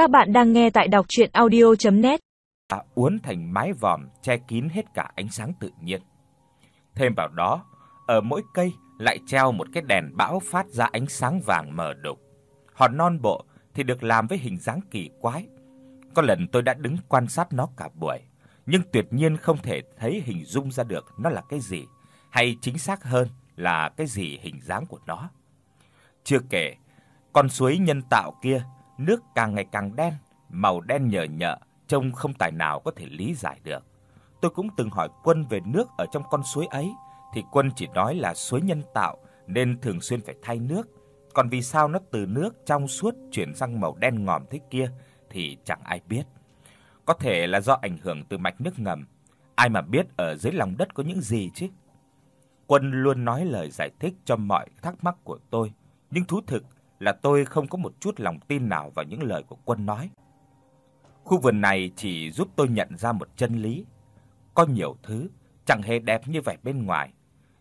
Các bạn đang nghe tại đọc audio net À, uốn thành mái vòm che kín hết cả ánh sáng tự nhiên. Thêm vào đó, ở mỗi cây lại treo một cái đèn bão phát ra ánh sáng vàng mờ đục. Hòn non bộ thì được làm với hình dáng kỳ quái. Có lần tôi đã đứng quan sát nó cả buổi, nhưng tuyệt nhiên không thể thấy hình dung ra được nó là cái gì, hay chính xác hơn là cái gì hình dáng của nó. Chưa kể, con suối nhân tạo kia, nước càng ngày càng đen, màu đen nhờ nhợ, trông không tài nào có thể lý giải được. Tôi cũng từng hỏi Quân về nước ở trong con suối ấy, thì Quân chỉ nói là suối nhân tạo nên thường xuyên phải thay nước. Còn vì sao nó từ nước trong suốt chuyển sang màu đen ngòm thế kia thì chẳng ai biết. Có thể là do ảnh hưởng từ mạch nước ngầm, ai mà biết ở dưới lòng đất có những gì chứ. Quân luôn nói lời giải thích cho mọi thắc mắc của tôi, nhưng thú thực là tôi không có một chút lòng tin nào vào những lời của Quân nói. Khu vườn này chỉ giúp tôi nhận ra một chân lý, có nhiều thứ chẳng hề đẹp như vẻ bên ngoài,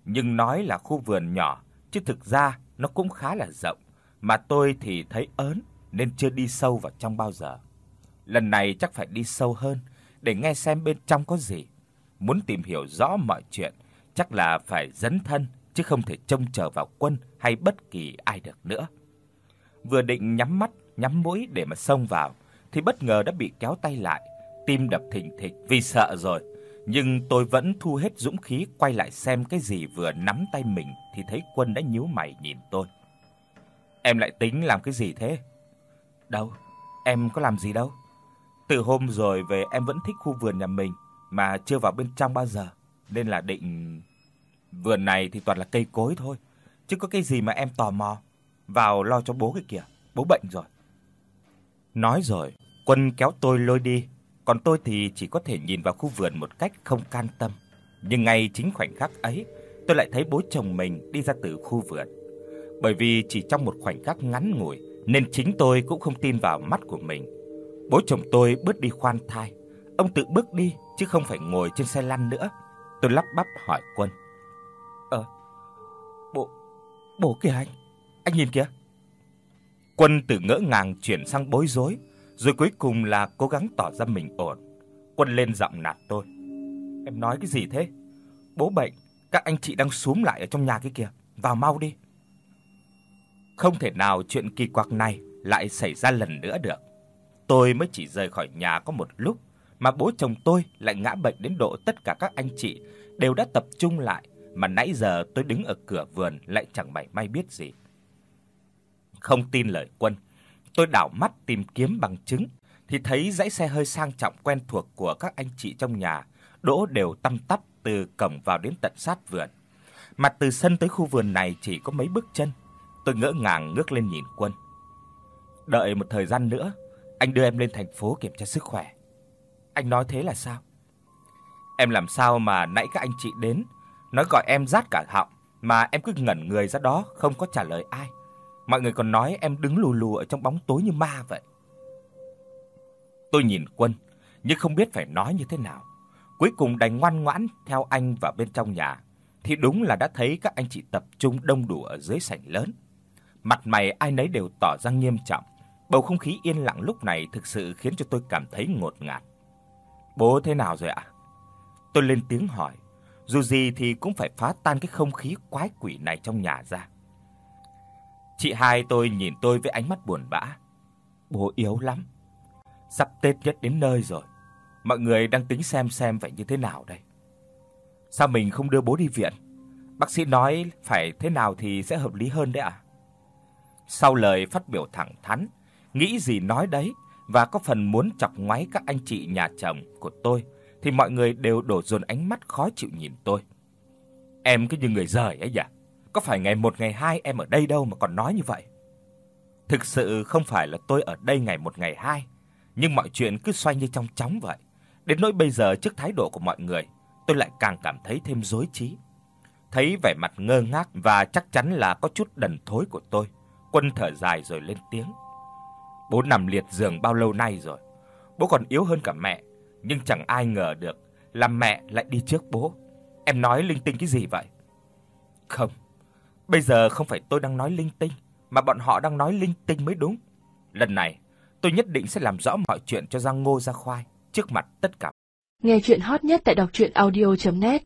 nhưng nói là khu vườn nhỏ chứ thực ra nó cũng khá là rộng, mà tôi thì thấy ớn nên chưa đi sâu vào trong bao giờ. Lần này chắc phải đi sâu hơn để nghe xem bên trong có gì. Muốn tìm hiểu rõ mọi chuyện, chắc là phải dấn thân chứ không thể trông chờ vào Quân hay bất kỳ ai được nữa. Vừa định nhắm mắt, nhắm mũi để mà xông vào thì bất ngờ đã bị kéo tay lại, tim đập thình thịch vì sợ rồi, nhưng tôi vẫn thu hết dũng khí quay lại xem cái gì vừa nắm tay mình thì thấy Quân đã nhíu mày nhìn tôi. Em lại tính làm cái gì thế? Đâu, em có làm gì đâu. Từ hôm rồi về em vẫn thích khu vườn nhà mình mà chưa vào bên trong bao giờ, nên là định vườn này thì toàn là cây cối thôi, chứ có cái gì mà em tò mò. Vào lo cho bố cái kìa, bố bệnh rồi. Nói rồi, Quân kéo tôi lôi đi, còn tôi thì chỉ có thể nhìn vào khu vườn một cách không can tâm. Nhưng ngay chính khoảnh khắc ấy, tôi lại thấy bố chồng mình đi ra từ khu vườn. Bởi vì chỉ trong một khoảnh khắc ngắn ngủi nên chính tôi cũng không tin vào mắt của mình. Bố chồng tôi bước đi khoan thai, ông tự bước đi chứ không phải ngồi trên xe lăn nữa. Tôi lắp bắp hỏi Quân: "Ờ, bố bố kìa anh, anh nhìn kìa." Quân từ ngỡ ngàng chuyển sang bối rối, rồi cuối cùng là cố gắng tỏ ra mình ổn. Quân lên giọng nạt tôi. Em nói cái gì thế? Bố bệnh, các anh chị đang súm lại ở trong nhà kia kìa, vào mau đi. Không thể nào chuyện kỳ quặc này lại xảy ra lần nữa được. Tôi mới chỉ rời khỏi nhà có một lúc mà bố chồng tôi lại ngã bệnh đến độ tất cả các anh chị đều đã tập trung lại, mà nãy giờ tôi đứng ở cửa vườn lại chẳng mảy may biết gì. Không tin lời Quân, tôi đảo mắt tìm kiếm bằng chứng thì thấy dãy xe hơi sang trọng quen thuộc của các anh chị trong nhà đỗ đều tăm tắp từ cổng vào đến tận sát vườn. Mặt từ sân tới khu vườn này chỉ có mấy bước chân. Tôi ngỡ ngàng ngước lên nhìn Quân. Đợi một thời gian nữa, anh đưa em lên thành phố kiểm tra sức khỏe. Anh nói thế là sao? Em làm sao mà nãy các anh chị đến nói gọi em rát cả họng mà em cứ ngẩn người ra đó không có trả lời ai. Mọi người còn nói em đứng lù lù ở trong bóng tối như ma vậy. Tôi nhìn Quân, nhưng không biết phải nói như thế nào. Cuối cùng đành ngoan ngoãn theo anh vào bên trong nhà, thì đúng là đã thấy các anh chị tập trung đông đủ ở dưới sảnh lớn. Mặt mày ai nấy đều tỏ ra nghiêm trọng, bầu không khí yên lặng lúc này thực sự khiến cho tôi cảm thấy ngột ngạt. "Bố thế nào rồi ạ?" Tôi lên tiếng hỏi, dù gì thì cũng phải phá tan cái không khí quái quỷ này trong nhà ra. Chị hai tôi nhìn tôi với ánh mắt buồn bã. Bố yếu lắm. Sắp Tết nhất đến nơi rồi. Mọi người đang tính xem xem phải như thế nào đây. Sao mình không đưa bố đi viện? Bác sĩ nói phải thế nào thì sẽ hợp lý hơn đấy ạ. Sau lời phát biểu thẳng thắn, nghĩ gì nói đấy và có phần muốn chọc ngoáy các anh chị nhà chồng của tôi thì mọi người đều đổ dồn ánh mắt khó chịu nhìn tôi. Em cứ như người rời ấy nhỉ? Có phải ngày một ngày hai em ở đây đâu mà còn nói như vậy? Thực sự không phải là tôi ở đây ngày một ngày hai, nhưng mọi chuyện cứ xoay như trong chóng vậy. Đến nỗi bây giờ trước thái độ của mọi người, tôi lại càng cảm thấy thêm rối trí. Thấy vẻ mặt ngơ ngác và chắc chắn là có chút đần thối của tôi, Quân thở dài rồi lên tiếng. Bố nằm liệt giường bao lâu nay rồi? Bố còn yếu hơn cả mẹ, nhưng chẳng ai ngờ được là mẹ lại đi trước bố. Em nói linh tinh cái gì vậy? Không, Bây giờ không phải tôi đang nói linh tinh, mà bọn họ đang nói linh tinh mới đúng. Lần này, Tôi nhất định sẽ làm rõ mọi chuyện cho Giang Ngô ra khoai trước mặt tất cả. Nghe truyện hot nhất tại doctruyenaudio.net